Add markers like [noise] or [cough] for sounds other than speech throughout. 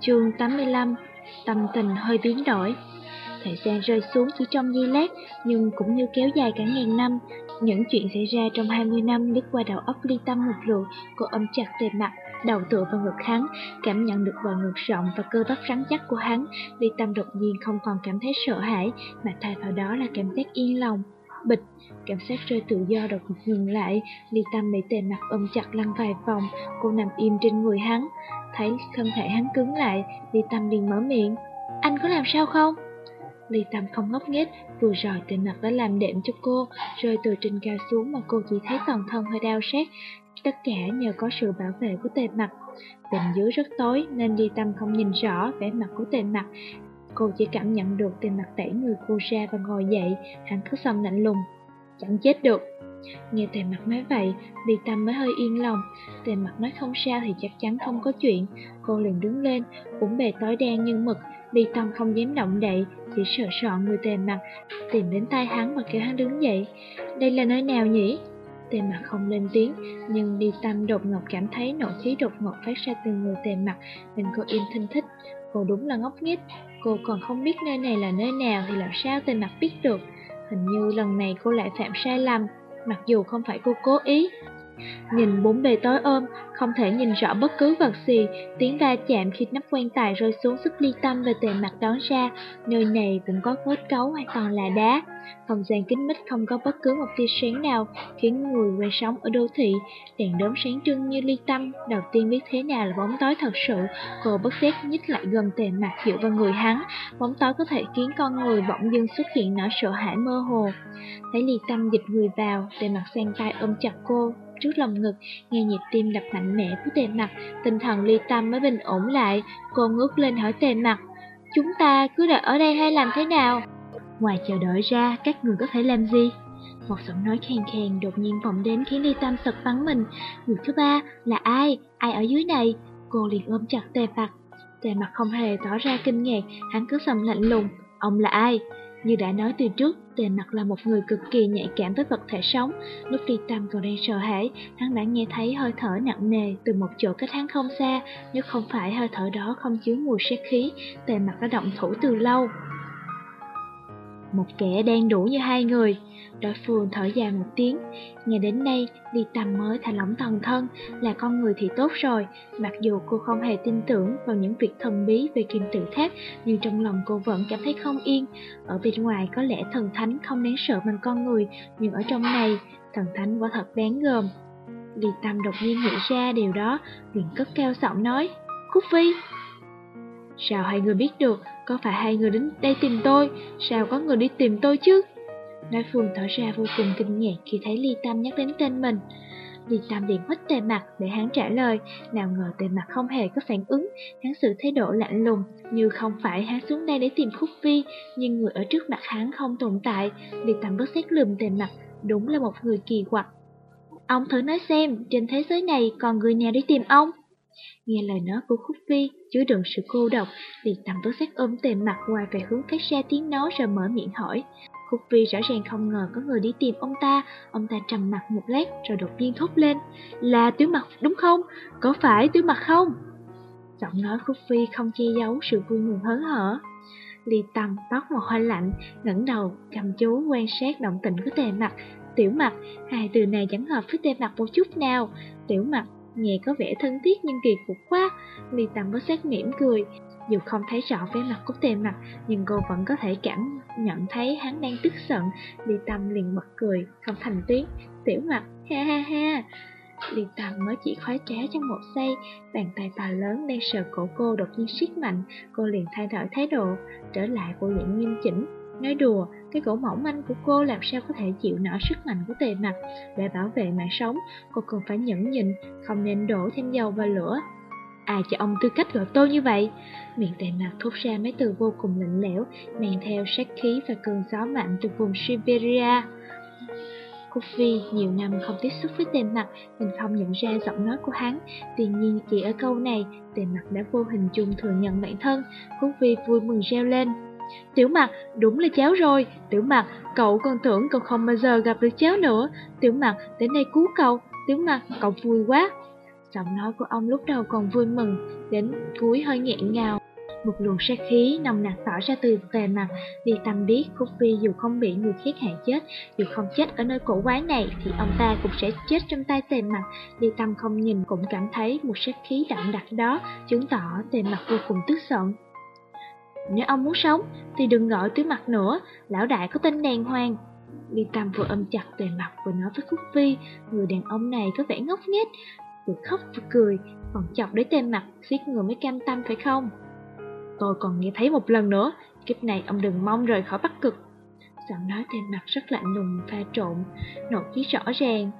Chương 85 Tâm tình hơi biến đổi. Thời gian rơi xuống chỉ trong giây lát Nhưng cũng như kéo dài cả ngàn năm Những chuyện xảy ra trong 20 năm lướt qua đầu óc ly tâm một lượt Cô ôm chặt tề mặt Đầu tựa vào ngực hắn Cảm nhận được vào ngực rộng và cơ bắp rắn chắc của hắn. Ly tâm đột nhiên không còn cảm thấy sợ hãi Mà thay vào đó là cảm giác yên lòng. Bịch, cảm giác rơi tự do đột ngột ngừng lại, Ly Tâm bị tề mặt ôm chặt lăn vài vòng, cô nằm im trên người hắn. Thấy thân thể hắn cứng lại, Ly Tâm liền mở miệng. Anh có làm sao không? Ly Tâm không ngốc nghếch, vừa rồi tên mặt đã làm đệm cho cô, rơi từ trên cao xuống mà cô chỉ thấy toàn thân hơi đau sát. Tất cả nhờ có sự bảo vệ của tề mặt. Bên dưới rất tối nên Ly Tâm không nhìn rõ vẻ mặt của tề mặt, Cô chỉ cảm nhận được tề mặt đẩy người cô ra và ngồi dậy, hắn cứ xong lạnh lùng. Chẳng chết được. Nghe tề mặt nói vậy, Ly Tâm mới hơi yên lòng. Tề mặt nói không sao thì chắc chắn không có chuyện. Cô liền đứng lên, cũng bề tối đen như mực. Ly Tâm không dám động đậy, chỉ sợ sọn người tề mặt, tìm đến tay hắn và kêu hắn đứng dậy. Đây là nơi nào nhỉ? Tề mặt không lên tiếng, nhưng Ly Tâm đột ngột cảm thấy nộ khí đột ngột phát ra từ người tề mặt, nên cô im thinh thích. Cô đúng là ngốc nghếch, cô còn không biết nơi này là nơi nào thì làm sao tề mặt biết được. Hình như lần này cô lại phạm sai lầm, mặc dù không phải cô cố ý. Nhìn bốn bề tối ôm, không thể nhìn rõ bất cứ vật gì, tiếng va chạm khi nắp quan tài rơi xuống giúp ly tâm về tề mặt đón ra, nơi này cũng có kết cấu hoàn toàn là đá. Không gian kính mít không có bất cứ một tia sáng nào, khiến người quen sống ở đô thị, đèn đốm sáng trưng như ly tâm, đầu tiên biết thế nào là bóng tối thật sự, cô bất giác nhích lại gần tề mặt dựa vào người hắn, bóng tối có thể khiến con người bỗng dưng xuất hiện nỗi sợ hãi mơ hồ. Thấy ly tâm dịch người vào, tề mặt sang tay ôm chặt cô, trước lòng ngực, nghe nhịp tim đập mạnh mẽ của tề mặt, tinh thần ly tâm mới bình ổn lại, cô ngước lên hỏi tề mặt, chúng ta cứ đợi ở đây hay làm thế nào? Ngoài chờ đợi ra, các người có thể làm gì? Một giọng nói khàn khàn đột nhiên vọng đến khiến ly tâm sật bắn mình. Người thứ ba là ai? Ai ở dưới này? Cô liền ôm chặt tề mặt. Tề mặt không hề tỏ ra kinh ngạc, hắn cứ sầm lạnh lùng. Ông là ai? Như đã nói từ trước, Tề mặt là một người cực kỳ nhạy cảm với vật thể sống. Lúc đi tâm còn đang sợ hãi, hắn đã nghe thấy hơi thở nặng nề từ một chỗ cách hắn không xa. Nếu không phải hơi thở đó không chứa mùi sát khí, tề mặt đã động thủ từ lâu. Một kẻ đen đủ như hai người Đối phương thở dài một tiếng. Nghe đến đây, Ly Tâm mới thả lỏng toàn thân, Là con người thì tốt rồi. Mặc dù cô không hề tin tưởng vào những việc thần bí về kim tự tháp, Nhưng trong lòng cô vẫn cảm thấy không yên. Ở bên ngoài có lẽ thần thánh không đáng sợ bằng con người, Nhưng ở trong này, Thần thánh quả thật đáng gờm. Ly Tâm đột nhiên nghĩ ra điều đó, liền cất cao giọng nói, Khúc Phi! Sao hai người biết được? Có phải hai người đến đây tìm tôi? Sao có người đi tìm tôi chứ? Nói Phương tỏ ra vô cùng kinh ngạc khi thấy Ly Tâm nhắc đến tên mình. Ly Tâm điện hết tề mặt để hắn trả lời, nào ngờ tề mặt không hề có phản ứng, hắn sự thái độ lạnh lùng, như không phải hắn xuống đây để tìm Khúc Vi, nhưng người ở trước mặt hắn không tồn tại. Ly Tâm bất xét lùm tề mặt, đúng là một người kỳ quặc. Ông thử nói xem, trên thế giới này còn người nào đi tìm ông? Nghe lời nói của Khúc Phi, chứa đựng sự cô độc, liền tầm tố xét ôm tề mặt ngoài về hướng phát ra tiếng nói rồi mở miệng hỏi. Khúc Phi rõ ràng không ngờ có người đi tìm ông ta, ông ta trầm mặt một lát rồi đột nhiên thốt lên. Là tiểu mặt đúng không? Có phải tiểu mặt không? Giọng nói Khúc Phi không che giấu sự vui mừng hớn hở. Ly tầm tóc một hoa lạnh, ngẩng đầu, chăm chú quan sát động tĩnh của tề mặt. Tiểu mặt, hai từ này chẳng hợp với tề mặt một chút nào. Tiểu mặt Nghe có vẻ thân thiết nhưng kỳ cục quá Ly Tâm có xét mỉm cười dù không thấy rõ vẻ mặt của tề mặt Nhưng cô vẫn có thể cảm nhận thấy hắn đang tức giận Ly Tâm liền bật cười Không thành tiếng Tiểu mặt ha ha ha. Ly Tâm mới chỉ khoái trá trong một giây Bàn tay to lớn đang sờ cổ cô đột nhiên siết mạnh Cô liền thay đổi thái độ Trở lại bộ dạng nghiêm chỉnh. Nói đùa, cái cổ mỏng manh của cô làm sao có thể chịu nổi sức mạnh của tề mặt Để bảo vệ mạng sống, cô cần phải nhẫn nhịn, không nên đổ thêm dầu vào lửa. Ai cho ông tư cách gọi tôi như vậy? Miệng tề mặt thốt ra mấy từ vô cùng lạnh lẽo, mang theo sát khí và cơn gió mạnh từ vùng Siberia. Cô Phi nhiều năm không tiếp xúc với tề mặt nên không nhận ra giọng nói của hắn. Tuy nhiên chỉ ở câu này, tề mặt đã vô hình chung thừa nhận bản thân. Cô Phi vui mừng reo lên. Tiểu mặt, đúng là cháu rồi. Tiểu mặt, cậu còn tưởng cậu không bao giờ gặp được cháu nữa. Tiểu mặt, đến đây cứu cậu. Tiểu mặt, cậu vui quá. Giọng nói của ông lúc đầu còn vui mừng, đến cuối hơi nghẹn ngào. Một luồng sát khí nồng nặc tỏ ra từ về mặt, vì tâm biết khúc Phi dù không bị người khác hại chết, dù không chết ở nơi cổ quái này thì ông ta cũng sẽ chết trong tay tề mặt. Đi tâm không nhìn cũng cảm thấy một sát khí đậm đặc đó, chứng tỏ tề mặt vô cùng tức giận. Nếu ông muốn sống thì đừng gọi tứ mặt nữa, lão đại có tên đàng hoàng. Ly Tâm vừa ôm chặt tề mặt vừa nói với khúc Phi, người đàn ông này có vẻ ngốc nghếch, vừa khóc vừa cười, còn chọc đến tên mặt, giết người mới cam tâm phải không? Tôi còn nghe thấy một lần nữa, kiếp này ông đừng mong rời khỏi Bắc Cực. Giọng nói tên mặt rất lạnh lùng pha trộn, nộ khí rõ ràng.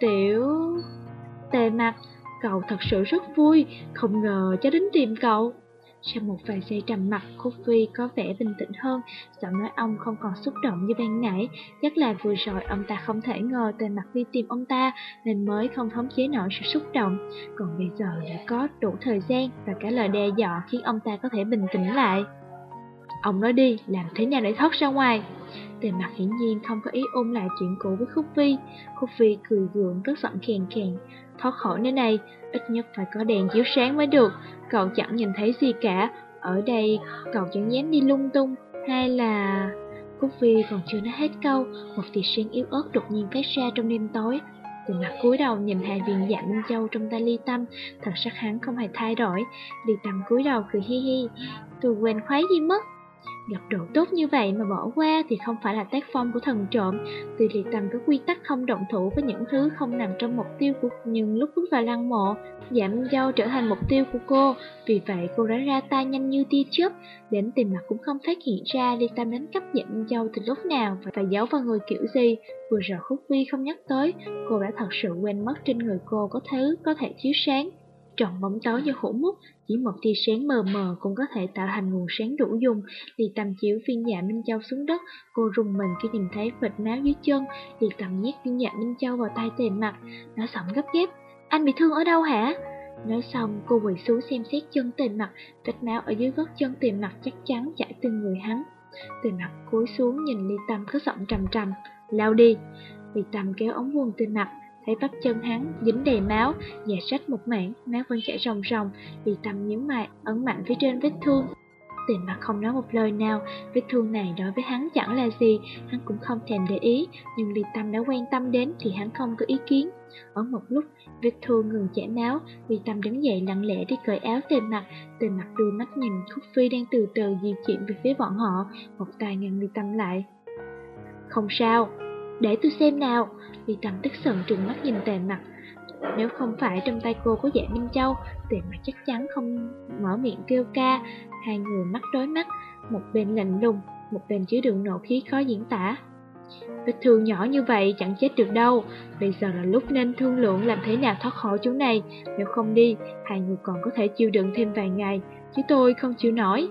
Tiểu... Tề mặt, cậu thật sự rất vui, không ngờ cháu đến tìm cậu. Sau một vài giây trầm mặt, Khúc Phi có vẻ bình tĩnh hơn, giọng nói ông không còn xúc động như ban nãy. Chắc là vừa rồi ông ta không thể ngờ tên mặt đi tìm ông ta, nên mới không khống chế nổi sự xúc động. Còn bây giờ đã có đủ thời gian và cả lời đe dọa khiến ông ta có thể bình tĩnh lại. Ông nói đi, làm thế nào để thoát ra ngoài? Tề mặt hiển nhiên không có ý ôm lại chuyện cũ với Khúc Phi. Khúc Phi cười gượng cất giọng khèn khèn. Thoát khỏi nơi này, ít nhất phải có đèn chiếu sáng mới được. Cậu chẳng nhìn thấy gì cả. Ở đây, cậu chẳng dám đi lung tung. Hay là... Cúc vi còn chưa nói hết câu, một tia sáng yếu ớt đột nhiên phát ra trong đêm tối. Từ mặt cúi đầu nhìn hai viên dạ Minh Châu trong tay Ly Tâm, thật sắc hắn không hề thay đổi. Ly Tâm cúi đầu cười hi hi, tôi quên khoái gì mất. Gặp độ tốt như vậy mà bỏ qua thì không phải là tác phong của thần trộm. Tuy liệt tâm có quy tắc không động thủ với những thứ không nằm trong mục tiêu của nhưng lúc bước vào lăng mộ, giảm dâu trở thành mục tiêu của cô. Vì vậy cô đã ra tay nhanh như tia chớp, đến tìm mặt cũng không phát hiện ra liệt tâm đánh cắp giảm dâu từ lúc nào và phải giấu vào người kiểu gì. Vừa rồi khúc vi không nhắc tới, cô đã thật sự quên mất trên người cô có thứ có thể chiếu sáng. Tròn bóng tối như hổ mút, chỉ một tia sáng mờ mờ cũng có thể tạo thành nguồn sáng đủ dùng. Liệt tầm chiếu viên dạ Minh Châu xuống đất, cô rùng mình khi nhìn thấy vệt máu dưới chân. Liệt tầm nhét viên dạ Minh Châu vào tay tề mặt, nó giọng gấp ghép. Anh bị thương ở đâu hả? Nói xong, cô quỳ xuống xem xét chân tề mặt, vết máu ở dưới gót chân tề mặt chắc chắn chảy từ người hắn. Tề mặt cúi xuống nhìn Ly Tâm có giọng trầm trầm, lao đi. Ly Tâm kéo ống quần tề mặt, thấy bắp chân hắn dính đầy máu, và rách một mảng, máu vẫn chảy ròng ròng, vì tâm nhíu mày, ấn mạnh phía trên vết thương. Tiền mặt không nói một lời nào, vết thương này đối với hắn chẳng là gì, hắn cũng không thèm để ý, nhưng Ly Tâm đã quan tâm đến thì hắn không có ý kiến. Ở một lúc, vết thương ngừng chảy máu, Ly Tâm đứng dậy lặng lẽ đi cởi áo tề mặt, tề mặt đưa mắt nhìn Khúc Phi đang từ từ di chuyển về phía bọn họ, một tay ngăn Ly Tâm lại. Không sao, để tôi xem nào, vì Tâm tức giận trừng mắt nhìn tề mặt. Nếu không phải trong tay cô có dạ Minh Châu, tề mặt chắc chắn không mở miệng kêu ca. Hai người mắt đối mắt, một bên lạnh lùng, một bên chứa đựng nộ khí khó diễn tả. Vết thương nhỏ như vậy chẳng chết được đâu Bây giờ là lúc nên thương lượng làm thế nào thoát khỏi chỗ này Nếu không đi, hai người còn có thể chịu đựng thêm vài ngày Chứ tôi không chịu nổi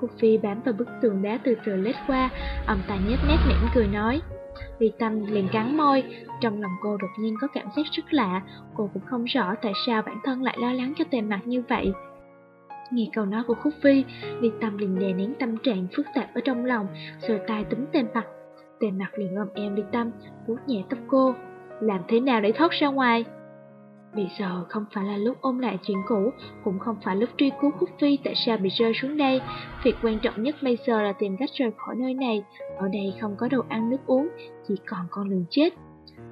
Khu Phi bám vào bức tường đá từ từ lết qua Ông ta nhếch mép mỉm cười nói Ly Tâm liền cắn môi, trong lòng cô đột nhiên có cảm giác rất lạ, cô cũng không rõ tại sao bản thân lại lo lắng cho tề mặt như vậy. Nghe câu nói của Khúc Phi, Ly Tâm liền đè nén tâm trạng phức tạp ở trong lòng, rồi tay túm tề mặt. Tề mặt liền ôm em Ly Tâm, vuốt nhẹ tóc cô. Làm thế nào để thoát ra ngoài? Bây giờ không phải là lúc ôm lại chuyện cũ, cũng không phải lúc truy cứu Khúc Phi tại sao bị rơi xuống đây. Việc quan trọng nhất bây giờ là tìm cách rời khỏi nơi này. Ở đây không có đồ ăn nước uống, chỉ còn con đường chết.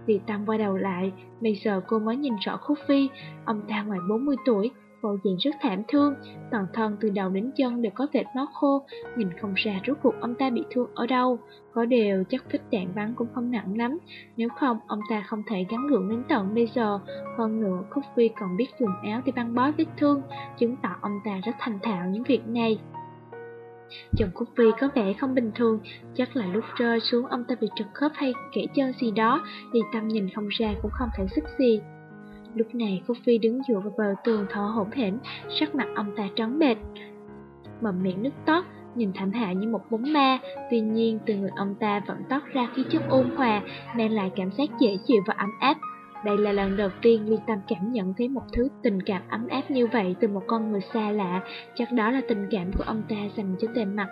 Vì Tâm quay đầu lại, bây giờ cô mới nhìn rõ Khúc Phi, ông ta ngoài 40 tuổi, bộ diện rất thảm thương, toàn thân từ đầu đến chân đều có vệt máu khô, nhìn không ra rốt cuộc ông ta bị thương ở đâu. Có điều chắc vết đạn bắn cũng không nặng lắm, nếu không ông ta không thể gắn gượng đến tận bây giờ. Hơn nữa, Khúc Phi còn biết dùng áo để băng bó vết thương, chứng tỏ ông ta rất thành thạo những việc này. Chồng Cúc Phi có vẻ không bình thường, chắc là lúc rơi xuống ông ta bị trật khớp hay kể chân gì đó, thì tâm nhìn không ra cũng không thể sức gì. Lúc này Khúc Phi đứng dựa vào bờ tường thở hổn hển, sắc mặt ông ta trắng bệch. Mầm miệng nước tót, nhìn thảm hại như một bóng ma, tuy nhiên từ người ông ta vẫn toát ra khí chất ôn hòa, mang lại cảm giác dễ chịu và ấm áp. Đây là lần đầu tiên Ly Tâm cảm nhận thấy một thứ tình cảm ấm áp như vậy từ một con người xa lạ, chắc đó là tình cảm của ông ta dành cho tề mặt.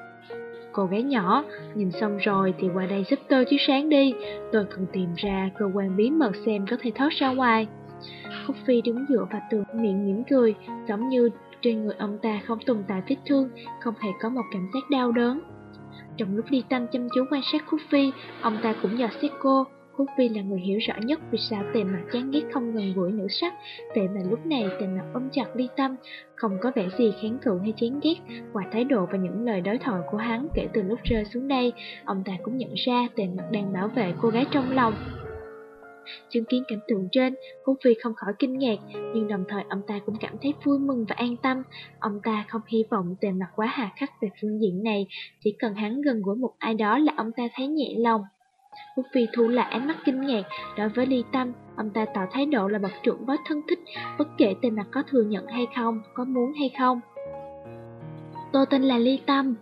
Cô gái nhỏ, nhìn xong rồi thì qua đây giúp tôi chiếu sáng đi, tôi cần tìm ra cơ quan bí mật xem có thể thoát ra ngoài. Khúc Phi đứng dựa vào tường miệng mỉm cười, giống như trên người ông ta không tồn tại vết thương, không hề có một cảm giác đau đớn. Trong lúc Ly Tâm chăm chú quan sát Khúc Phi, ông ta cũng dò xét cô. Khúc Phi là người hiểu rõ nhất vì sao tề mặt chán ghét không gần gũi nữ sắc. Vậy mà lúc này tề mặt ôm chặt Ly Tâm, không có vẻ gì kháng cự hay chán ghét. qua thái độ và những lời đối thoại của hắn kể từ lúc rơi xuống đây, ông ta cũng nhận ra tề mặt đang bảo vệ cô gái trong lòng. Chứng kiến cảnh tượng trên, Hú Phi không khỏi kinh ngạc, nhưng đồng thời ông ta cũng cảm thấy vui mừng và an tâm. Ông ta không hy vọng tề mặt quá hà khắc về phương diện này, chỉ cần hắn gần gũi một ai đó là ông ta thấy nhẹ lòng. Hú Phi thu lại ánh mắt kinh ngạc, đối với Ly Tâm, ông ta tỏ thái độ là bậc trưởng bối thân thích, bất kể tề mặt có thừa nhận hay không, có muốn hay không. Tôi tên là Ly Tâm,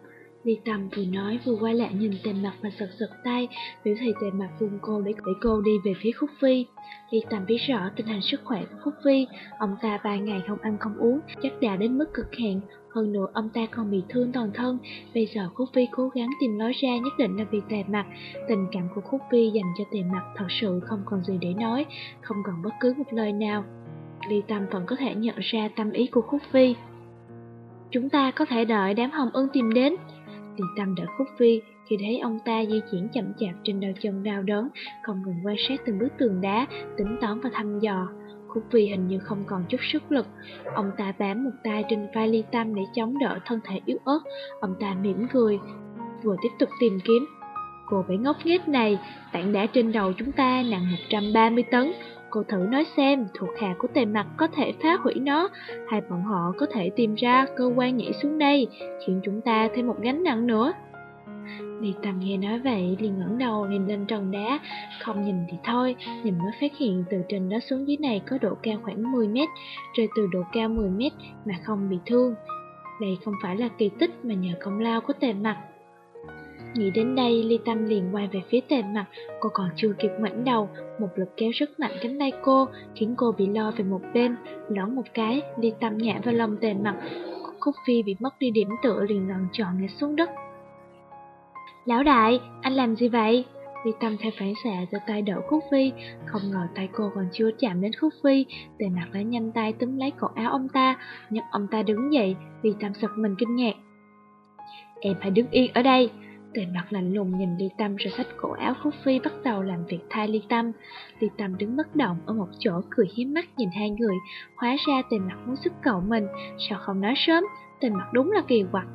Ly Tâm vừa nói vừa quay lại nhìn tề mặt và giật giật tay, biểu thị tề mặt vùng cô để, để cô đi về phía Khúc Phi. Ly Tâm biết rõ tình hình sức khỏe của Khúc Phi, ông ta vài ngày không ăn không uống, chắc đã đến mức cực hạn. Hơn nữa ông ta còn bị thương toàn thân, bây giờ Khúc Phi cố gắng tìm lối ra nhất định là vì tề mặt. Tình cảm của Khúc Phi dành cho tề mặt thật sự không còn gì để nói, không còn bất cứ một lời nào. Ly Tâm vẫn có thể nhận ra tâm ý của Khúc Phi. Chúng ta có thể đợi đám hồng ưng tìm đến. Thì tâm đỡ Khúc Phi khi thấy ông ta di chuyển chậm chạp trên đôi chân đau đớn, không ngừng quan sát từng bức tường đá, tính toán và thăm dò. Khúc Phi hình như không còn chút sức lực. Ông ta bám một tay trên vai Ly Tâm để chống đỡ thân thể yếu ớt. Ông ta mỉm cười, vừa tiếp tục tìm kiếm. Cô bé ngốc nghếch này, tảng đá trên đầu chúng ta nặng 130 tấn. Cô thử nói xem thuộc hạ của tề mặt có thể phá hủy nó, Hay bọn họ có thể tìm ra cơ quan nhảy xuống đây, Khiến chúng ta thêm một gánh nặng nữa. Đi tầm nghe nói vậy, liền ngẩng đầu nhìn lên trần đá, Không nhìn thì thôi, Nhìn mới phát hiện từ trên đó xuống dưới này có độ cao khoảng 10 mét, Rơi từ độ cao 10 mét mà không bị thương. Đây không phải là kỳ tích mà nhờ công lao của tề mặt Nghĩ đến đây, Ly Tâm liền quay về phía tề mặt, cô còn chưa kịp ngoảnh đầu, một lực kéo rất mạnh cánh tay cô, khiến cô bị lo về một bên, loáng một cái, Ly Tâm ngã vào lòng tề mặt, Khúc Phi bị mất đi điểm tựa liền lòn tròn ngã xuống đất. Lão đại, anh làm gì vậy? Ly Tâm theo phản xạ giơ tay đỡ Khúc Phi, không ngờ tay cô còn chưa chạm đến Khúc Phi, tề mặt đã nhanh tay túm lấy cổ áo ông ta, nhấc ông ta đứng dậy, Ly Tâm giật mình kinh ngạc. Em hãy đứng yên ở đây, Tề mặt lạnh lùng nhìn Ly Tâm rồi xách cổ áo Phúc Phi bắt đầu làm việc thay Ly Tâm. Ly Tâm đứng bất động ở một chỗ cười hiếm mắt nhìn hai người, hóa ra tề mặt muốn sức cậu mình, sao không nói sớm, tề mặt đúng là kỳ quặc.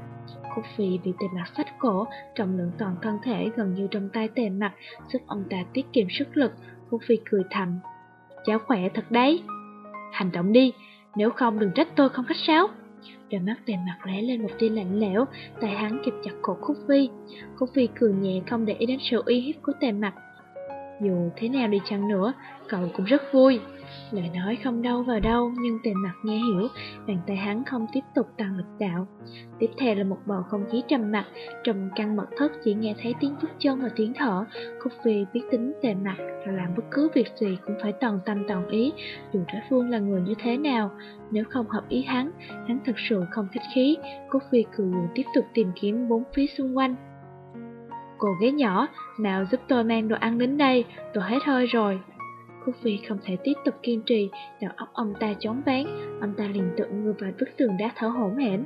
Khúc Phi bị tề mặt xách cổ, trọng lượng toàn thân thể gần như trong tay tề mặt, giúp ông ta tiết kiệm sức lực. Khúc Phi cười thầm, cháu khỏe thật đấy. Hành động đi, nếu không đừng trách tôi không khách sáo. Đôi mắt đèn mặt lóe lên một tia lạnh lẽo, tay hắn kịp chặt cổ Khúc Phi. Khúc Phi cười nhẹ không để ý đến sự uy hiếp của tề mặt. Dù thế nào đi chăng nữa, cậu cũng rất vui. Lời nói không đâu vào đâu nhưng tề mặt nghe hiểu, bàn tay hắn không tiếp tục tăng lực đạo. Tiếp theo là một bầu không khí trầm mặc, trong căn mật thất chỉ nghe thấy tiếng bước chân và tiếng thở. Khúc Phi biết tính tề mặt là làm bất cứ việc gì cũng phải toàn tâm toàn ý, dù đối phương là người như thế nào. Nếu không hợp ý hắn, hắn thật sự không khách khí. Khúc Phi cười tiếp tục tìm kiếm bốn phía xung quanh. Cô gái nhỏ, nào giúp tôi mang đồ ăn đến đây, tôi hết hơi rồi. Khúc Phi không thể tiếp tục kiên trì, đầu óc ông ta chóng ván, ông ta liền tự ngư vào bức tường đá thở hổn hển.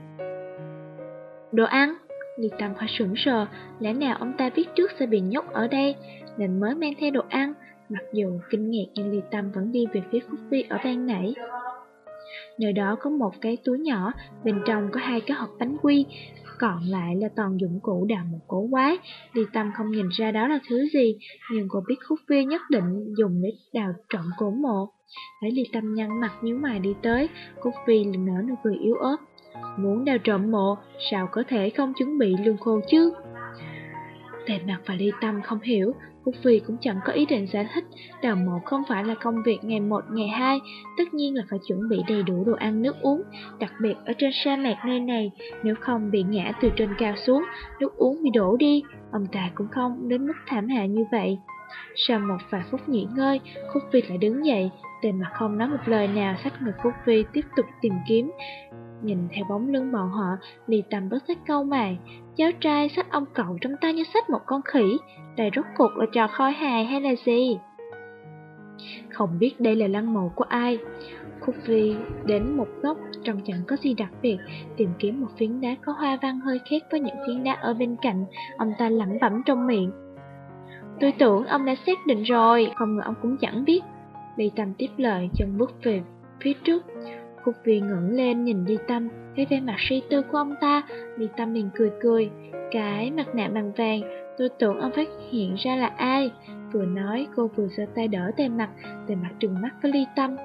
Đồ ăn? Ly Tâm hơi sững sờ, lẽ nào ông ta biết trước sẽ bị nhốt ở đây, nên mới mang theo đồ ăn, mặc dù kinh ngạc nhưng Ly Tâm vẫn đi về phía Khúc Phi ở ban nãy. Nơi đó có một cái túi nhỏ, bên trong có hai cái hộp bánh quy, còn lại là toàn dụng cụ đào một cổ quái. Ly Tâm không nhìn ra đó là thứ gì, nhưng cô biết Khúc Phi nhất định dùng để đào trộm cổ mộ. Thấy Ly Tâm nhăn mặt nhíu mày đi tới, Khúc Phi liền nở nụ cười yếu ớt. Muốn đào trộm mộ, sao có thể không chuẩn bị lương khô chứ? Tề mặt và Ly Tâm không hiểu, Phúc Phi cũng chẳng có ý định giải thích, đào mộ không phải là công việc ngày một ngày hai, tất nhiên là phải chuẩn bị đầy đủ đồ ăn nước uống, đặc biệt ở trên sa mạc nơi này, nếu không bị ngã từ trên cao xuống, nước uống bị đổ đi, ông ta cũng không đến mức thảm hại như vậy. Sau một vài phút nghỉ ngơi, Khúc Phi lại đứng dậy, tên mặt không nói một lời nào sách ngực Phúc Phi tiếp tục tìm kiếm. Nhìn theo bóng lưng bọn họ, Ly Tâm bất giác câu mày. Cháu trai sách ông cậu trong tay như sách một con khỉ, đây rốt cuộc là trò khôi hài hay là gì? Không biết đây là lăng mộ của ai. Khúc Vi đến một góc trông chẳng có gì đặc biệt, tìm kiếm một phiến đá có hoa văn hơi khác với những phiến đá ở bên cạnh, ông ta lẩm bẩm trong miệng. Tôi tưởng ông đã xác định rồi, không ngờ ông cũng chẳng biết. Ly Tâm tiếp lời chân bước về phía trước. Khúc vì ngẩng lên nhìn Ly Tâm, thấy vẻ mặt suy tư của ông ta, Ly Tâm liền cười cười. Cái mặt nạ bằng vàng, tôi tưởng ông phát hiện ra là ai. Vừa nói, cô vừa giơ tay đỡ tề mặt, tề mặt trừng mắt với Ly Tâm.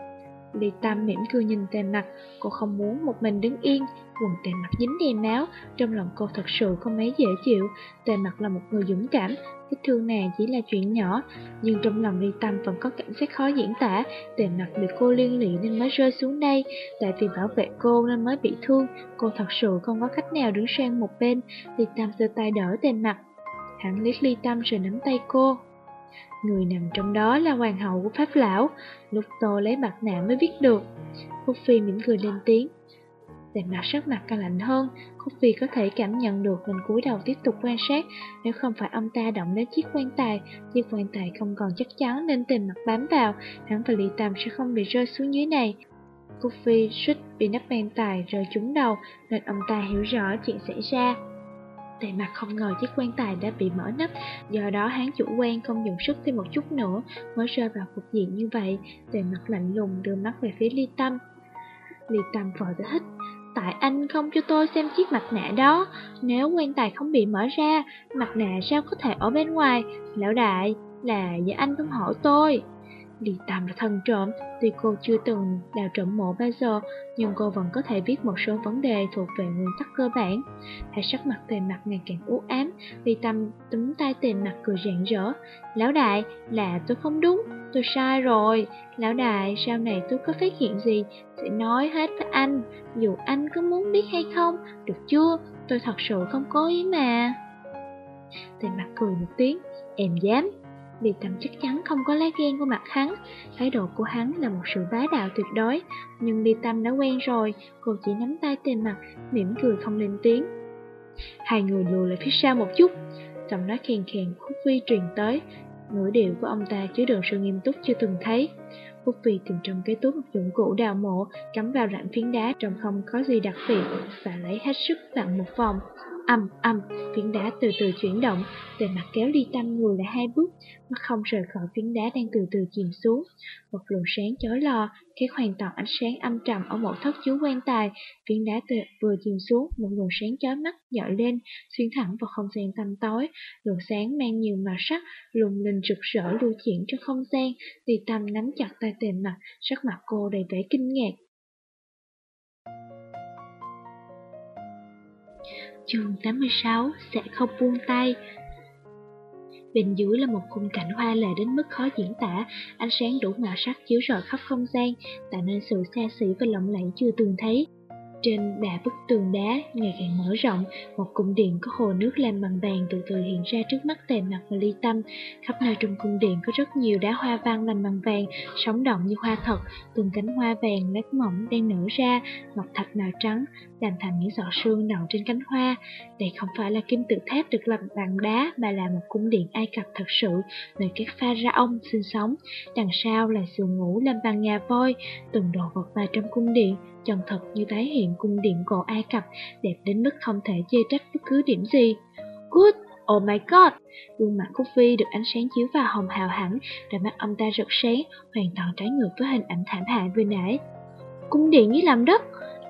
Ly Tâm mỉm cười nhìn tề mặt, cô không muốn một mình đứng yên, quần tề mặt dính đầy máu, trong lòng cô thật sự không mấy dễ chịu. Tề mặt là một người dũng cảm, vết thương này chỉ là chuyện nhỏ, nhưng trong lòng Ly Tâm vẫn có cảm giác khó diễn tả. Tề mặt bị cô liên lụy nên mới rơi xuống đây, tại vì bảo vệ cô nên mới bị thương. Cô thật sự không có cách nào đứng sang một bên. Ly Tâm giơ tay đỡ tề mặt. Hắn liếc Ly Tâm rồi nắm tay cô. Người nằm trong đó là hoàng hậu của Pháp Lão Lúc tô lấy mặt nạ mới biết được Phúc Phi mỉm cười lên tiếng Đẹp mặt sắc mặt càng lạnh hơn. Khúc Phi có thể cảm nhận được mình cúi đầu tiếp tục quan sát. Nếu không phải ông ta động đến chiếc quan tài Chiếc quan tài không còn chắc chắn nên tìm mặt bám vào. Hắn và Lý Tam sẽ không bị rơi xuống dưới này. Khúc Phi suýt bị nắp quan tài rơi trúng đầu Nên ông ta hiểu rõ chuyện xảy ra. Tề mặt không ngờ chiếc quan tài đã bị mở nắp, do đó hắn chủ quan không dùng sức thêm một chút nữa mới rơi vào cục diện như vậy. Tề mặt lạnh lùng đưa mắt về phía Ly Tâm. Ly Tâm vội giải thích, tại anh không cho tôi xem chiếc mặt nạ đó, nếu quan tài không bị mở ra, mặt nạ sao có thể ở bên ngoài, lão đại, là do anh không hỏi tôi. Ly Tam là thân trộm, tuy cô chưa từng đào trộm mộ bao giờ, nhưng cô vẫn có thể viết một số vấn đề thuộc về nguyên tắc cơ bản. Thấy sắc mặt tề mặt ngày càng u ám, Ly Tâm túm tay tề mặt cười rạng rỡ. Lão đại, là tôi không đúng, tôi sai rồi. Lão đại, sau này tôi có phát hiện gì, sẽ nói hết với anh, dù anh có muốn biết hay không, được chưa, tôi thật sự không có ý mà. Tề mặt cười một tiếng, em dám. Vì Tâm chắc chắn không có lá ghen của mặt hắn Thái độ của hắn là một sự bá đạo tuyệt đối. Nhưng Ly Tâm đã quen rồi Cô chỉ nắm tay tên mặt mỉm cười không lên tiếng. Hai người lùi lại phía sau một chút. Giọng nói khen khen khúc phi truyền tới. Ngữ điệu của ông ta chứa đựng sự nghiêm túc chưa từng thấy. Phúc Phi tìm trong cái túi một dụng cụ đào mộ, cắm vào rãnh phiến đá trong không có gì đặc biệt và lấy hết sức vặn một vòng. Âm âm, phiến đá từ từ chuyển động, tề mặt kéo ly tâm lùi lại hai bước, mắt không rời khỏi phiến đá đang từ từ chìm xuống. Một luồng sáng chói lò, cái hoàn toàn ánh sáng âm trầm ở một thất chứa quan tài, phiến đá từ vừa chìm xuống, một luồng sáng chói mắt dọi lên, xuyên thẳng vào không gian tăm tối. Luồng sáng mang nhiều màu sắc, lùng linh rực rỡ lưu chuyển trong không gian, ly tâm nắm chặt tay tề mặt, sắc mặt cô đầy vẻ kinh ngạc. Chương 86 sẽ không buông tay. Bên dưới là một khung cảnh hoa lệ đến mức khó diễn tả, ánh sáng đủ màu sắc chiếu rọi khắp không gian, tạo nên sự xa xỉ và lộng lẫy chưa từng thấy. Trên đà bức tường đá ngày càng mở rộng, một cung điện có hồ nước làm bằng vàng từ từ hiện ra trước mắt tề mặt và ly tâm. Khắp nơi trong cung điện có rất nhiều đá hoa văn làm bằng vàng, sống động như hoa thật, từng cánh hoa vàng lát mỏng đang nở ra, ngọc thạch màu trắng, làm thành những giọt sương đậu trên cánh hoa. Đây không phải là kim tự tháp được làm bằng đá mà là một cung điện Ai Cập thật sự, nơi các pha ra ông sinh sống. Đằng sau là giường ngủ làm bằng ngà voi, từng đồ vật vào trong cung điện chân thật như tái hiện cung điện cổ Ai Cập, đẹp đến mức không thể chê trách bất cứ điểm gì. Good! Oh my god! Gương mặt của Phi được ánh sáng chiếu vào hồng hào hẳn, đôi mắt ông ta rực sáng, hoàn toàn trái ngược với hình ảnh thảm hại vừa nãy. Cung điện dưới làm đất!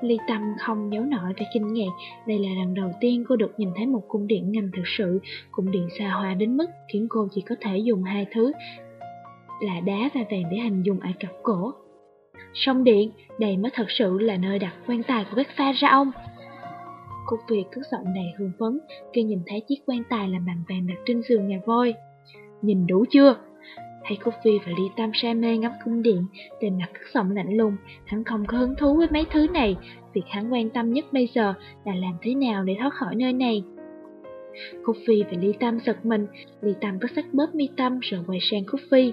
Ly Tâm không giấu nổi vẻ kinh ngạc, đây là lần đầu tiên cô được nhìn thấy một cung điện ngầm thực sự, cung điện xa hoa đến mức khiến cô chỉ có thể dùng hai thứ là đá và vàng để hình dung Ai Cập cổ. Sông điện, đây mới thật sự là nơi đặt quan tài của các pha ra ông. Cô Việt cất giọng đầy hương phấn khi nhìn thấy chiếc quan tài làm bằng vàng đặt trên giường nhà voi. nhìn đủ chưa? Thấy cô Phi và Ly Tam say mê ngắm cung điện, tên mặt cất giọng lạnh lùng, hắn không có hứng thú với mấy thứ này. Việc hắn quan tâm nhất bây giờ là làm thế nào để thoát khỏi nơi này. Cúc Phi và Ly Tam giật mình, Ly Tam bất sắc bóp mi tâm rồi quay sang Cúc Phi.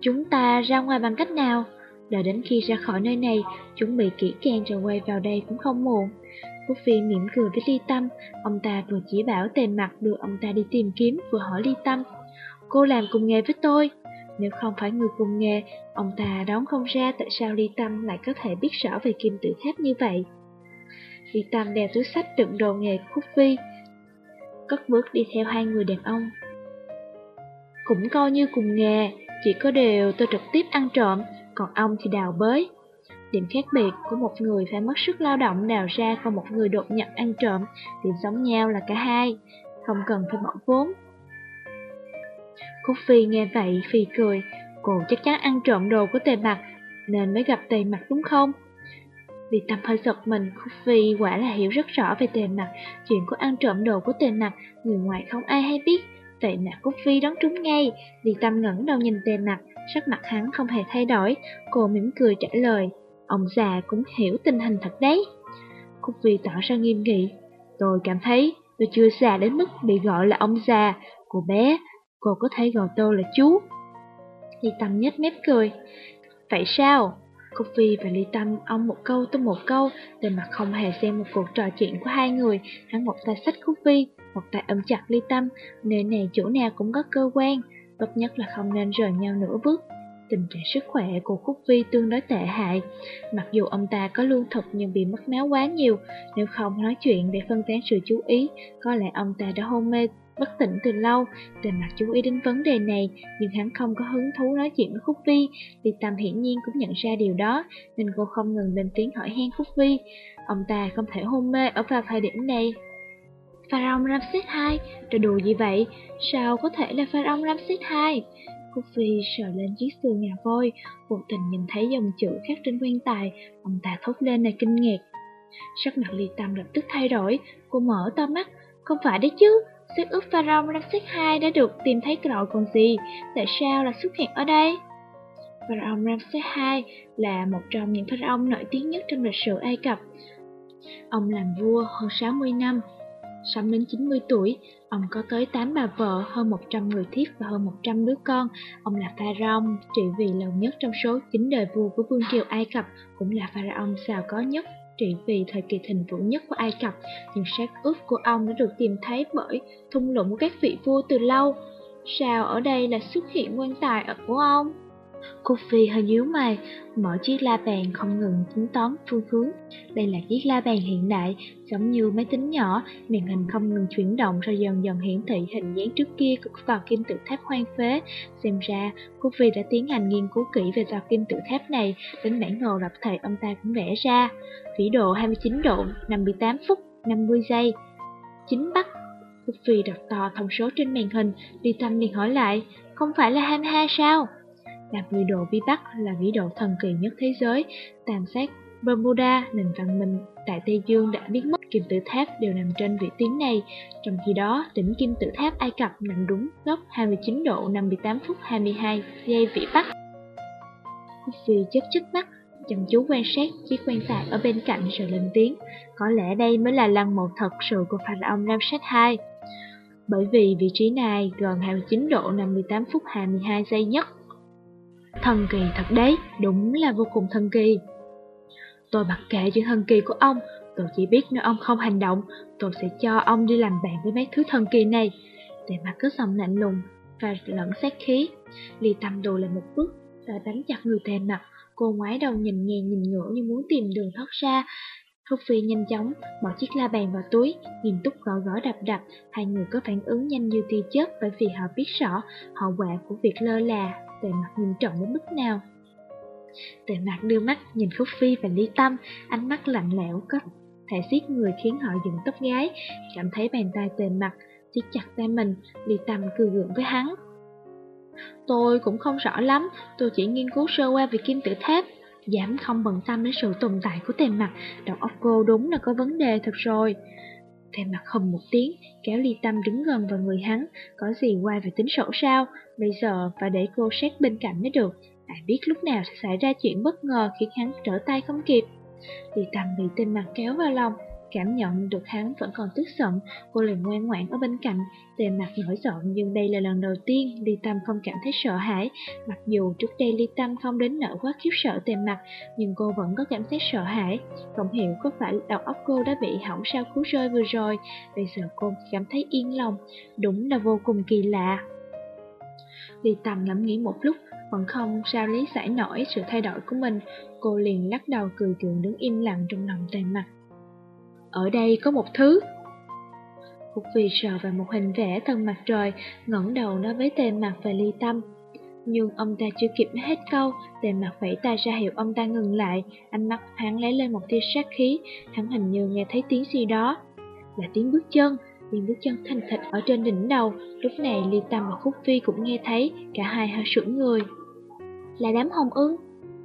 Chúng ta ra ngoài bằng cách nào? Đợi đến khi ra khỏi nơi này, chuẩn bị kỹ càng rồi quay vào đây cũng không muộn. Quốc Phi mỉm cười với Ly Tâm, ông ta vừa chỉ bảo tề mặt đưa ông ta đi tìm kiếm, vừa hỏi Ly Tâm. Cô làm cùng nghề với tôi. Nếu không phải người cùng nghề, ông ta đón không ra tại sao Ly Tâm lại có thể biết rõ về kim tự tháp như vậy. Ly Tâm đeo túi sách đựng đồ nghề của Quốc Phi, cất bước đi theo hai người đàn ông. Cũng coi như cùng nghề, chỉ có điều tôi trực tiếp ăn trộm, còn ông thì đào bới. Điểm khác biệt của một người phải mất sức lao động đào ra còn một người đột nhập ăn trộm, điểm giống nhau là cả hai, không cần phải bỏ vốn. Cúc Phi nghe vậy, Phi cười, cô chắc chắn ăn trộm đồ của tề mặt, nên mới gặp tề mặt đúng không? Vì tâm hơi giật mình, Cúc Phi quả là hiểu rất rõ về tề mặt, chuyện của ăn trộm đồ của tề mặt, người ngoài không ai hay biết. Vậy mà Cúc Phi đón trúng ngay, Vì tâm ngẩng đầu nhìn tề mặt, sắc mặt hắn không hề thay đổi, cô mỉm cười trả lời, ông già cũng hiểu tình hình thật đấy. Cúc vi tỏ ra nghiêm nghị, tôi cảm thấy tôi chưa già đến mức bị gọi là ông già, cô bé, cô có thể gọi tôi là chú. Ly Tâm nhếch mép cười, vậy sao? Cúc vi và Ly Tâm ông một câu tôi một câu, từ mặt không hề xem một cuộc trò chuyện của hai người, hắn một tay sách Cúc vi một tay ôm chặt Ly Tâm, nơi này chỗ nào cũng có cơ quan, tốt nhất là không nên rời nhau nửa bước. Tình trạng sức khỏe của khúc vi tương đối tệ hại, mặc dù ông ta có lương thực nhưng bị mất máu quá nhiều, nếu không nói chuyện để phân tán sự chú ý, có lẽ ông ta đã hôn mê bất tỉnh từ lâu, tề mặt chú ý đến vấn đề này, nhưng hắn không có hứng thú nói chuyện với Khúc Vi, vì Tâm hiển nhiên cũng nhận ra điều đó, nên cô không ngừng lên tiếng hỏi han Khúc Vi. Ông ta không thể hôn mê ở vào thời điểm này. Pharaoh Ramses II, trò đùa gì vậy? Sao có thể là Pharaoh Ramses II? Khúc Phi sờ lên chiếc xương ngà voi, vô tình nhìn thấy dòng chữ khắc trên quan tài, ông ta thốt lên là kinh ngạc. Sắc mặt Ly Tâm lập tức thay đổi, cô mở to mắt, không phải đấy chứ, Sức ước Pharaoh Ramses II đã được tìm thấy rồi còn gì, tại sao lại xuất hiện ở đây? Pharaoh Ramses II là một trong những pharaoh nổi tiếng nhất trong lịch sử Ai Cập. Ông làm vua hơn 60 năm, sống đến 90 tuổi, ông có tới 8 bà vợ, hơn 100 người thiếp và hơn 100 đứa con. Ông là pharaoh trị vì lâu nhất trong số 9 đời vua của vương triều Ai Cập, cũng là pharaoh giàu có nhất trị vì thời kỳ thịnh vượng nhất của Ai Cập, nhưng xác ướp của ông đã được tìm thấy bởi thung lũng của các vị vua từ lâu. Sao ở đây là xuất hiện quan tài ở của ông? Cô Phi hơi nhíu mày, mở chiếc la bàn không ngừng tính toán phương hướng. Đây là chiếc la bàn hiện đại, giống như máy tính nhỏ, màn hình không ngừng chuyển động rồi dần dần hiển thị hình dáng trước kia của tòa kim tự tháp hoang phế. Xem ra, cô Phi đã tiến hành nghiên cứu kỹ về tòa kim tự tháp này, đến bản đồ lập thể ông ta cũng vẽ ra. Vĩ độ 29 độ, 58 phút, 50 giây. Chính Bắc Cô Phi đọc to thông số trên màn hình, đi tâm liền hỏi lại, không phải là 22 sao? Là vĩ độ vĩ Bắc là vĩ độ thần kỳ nhất thế giới, tàn sát Bermuda, nền văn minh tại Tây Dương đã biến mất kim tự tháp đều nằm trên vị tuyến này. Trong khi đó, đỉnh kim tự tháp Ai Cập nằm đúng góc 29 độ 58 phút 22 giây vĩ Bắc. Vì chớp chớp mắt, chăm chú quan sát chiếc quan tài ở bên cạnh rồi lên tiếng. Có lẽ đây mới là lăng mộ thật sự của pharaoh Sách II. Bởi vì vị trí này gần 29 độ 58 phút 22 giây nhất Thần kỳ thật đấy, đúng là vô cùng thần kỳ. Tôi mặc kệ chuyện thần kỳ của ông, tôi chỉ biết nếu ông không hành động, tôi sẽ cho ông đi làm bạn với mấy thứ thần kỳ này. Tề mặt cứ sòng lạnh lùng và lẫn sát khí. Ly tâm đồ lại một bước, và đánh chặt người tề mặt. Cô ngoái đầu nhìn nghe nhìn ngửa như muốn tìm đường thoát ra. Phúc Phi nhanh chóng bỏ chiếc la bàn vào túi, nghiêm túc gõ gõ đập đập. Hai người có phản ứng nhanh như tia chớp bởi vì họ biết rõ hậu quả của việc lơ là tề mặt nghiêm trọng đến mức nào. Tề mặt đưa mắt nhìn Khúc Phi và ly Tâm, ánh mắt lạnh lẽo có thể giết người khiến họ dựng tóc gái, cảm thấy bàn tay tề mặt siết chặt tay mình, ly Tâm cười gượng với hắn. Tôi cũng không rõ lắm, tôi chỉ nghiên cứu sơ qua về kim tự tháp, dám không bận tâm đến sự tồn tại của tề mặt, đầu óc cô đúng là có vấn đề thật rồi. Thầy mặt hầm một tiếng, kéo ly tâm đứng gần vào người hắn, có gì quay về tính sổ sao, bây giờ phải để cô sát bên cạnh mới được, ai biết lúc nào sẽ xảy ra chuyện bất ngờ khiến hắn trở tay không kịp. Ly tâm bị tên mặt kéo vào lòng, Cảm nhận được hắn vẫn còn tức giận, cô liền ngoan ngoãn ở bên cạnh, tề mặt nổi giận nhưng đây là lần đầu tiên Ly Tâm không cảm thấy sợ hãi. Mặc dù trước đây Ly Tâm không đến nỗi quá khiếp sợ tề mặt, nhưng cô vẫn có cảm giác sợ hãi. Không hiểu có phải đầu óc cô đã bị hỏng sao cú rơi vừa rồi, bây giờ cô cảm thấy yên lòng, đúng là vô cùng kỳ lạ. Ly Tâm ngẫm nghĩ một lúc, vẫn không sao lý giải nổi sự thay đổi của mình, cô liền lắc đầu cười cười đứng im lặng trong lòng tề mặt. Ở đây có một thứ. Cục vì sờ vào một hình vẽ thân mặt trời, ngẩng đầu nói với tề mặt và ly tâm. Nhưng ông ta chưa kịp nói hết câu, tề mặt vẫy tay ra hiệu ông ta ngừng lại, ánh mắt hắn lấy lên một tia sát khí, hắn hình như nghe thấy tiếng gì đó. Là tiếng bước chân, tiếng bước chân thanh thịt ở trên đỉnh đầu, lúc này ly tâm và khúc phi cũng nghe thấy, cả hai hơi sững người. Là đám hồng ưng,